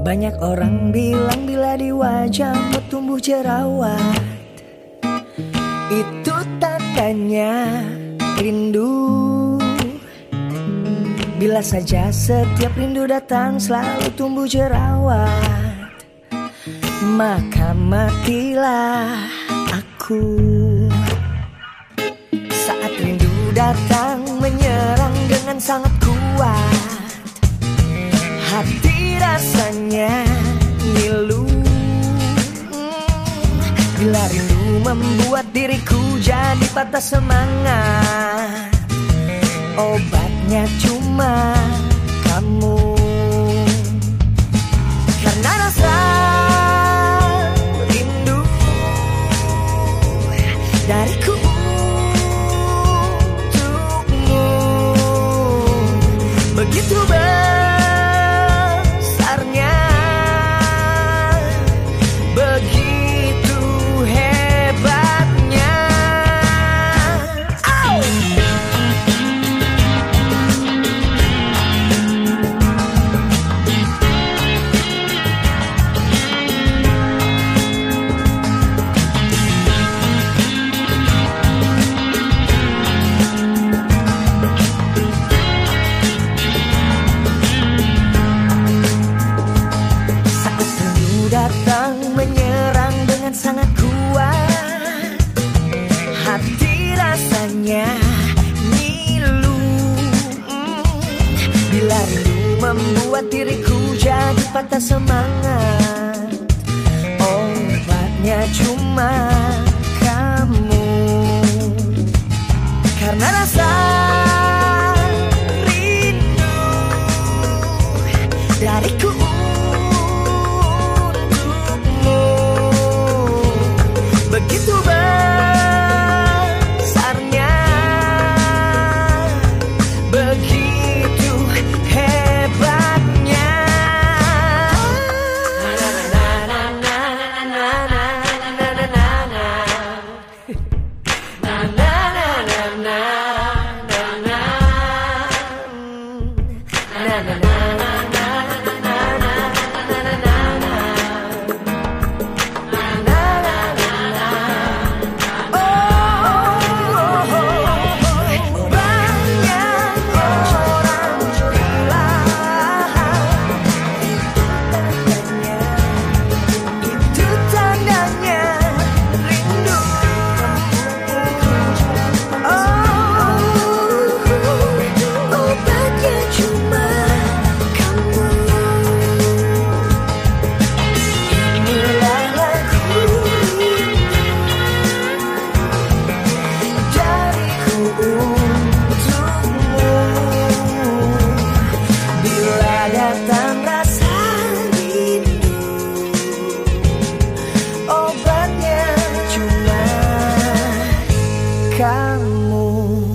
Banyak orang bilang bila di wajahmu tumbuh jerawat. Itu tandanya rindu. Bila saja setiap rindu datang selalu tumbuh jerawat Maka matilah aku. Saat rindu datang menyerang dengan sangat kuat Hati rasanya ngilu. Bila rindu membuat diriku jadi patah semangat Obatnya cuma membuat diriku jadi patah semangat. Obatnya cuma home.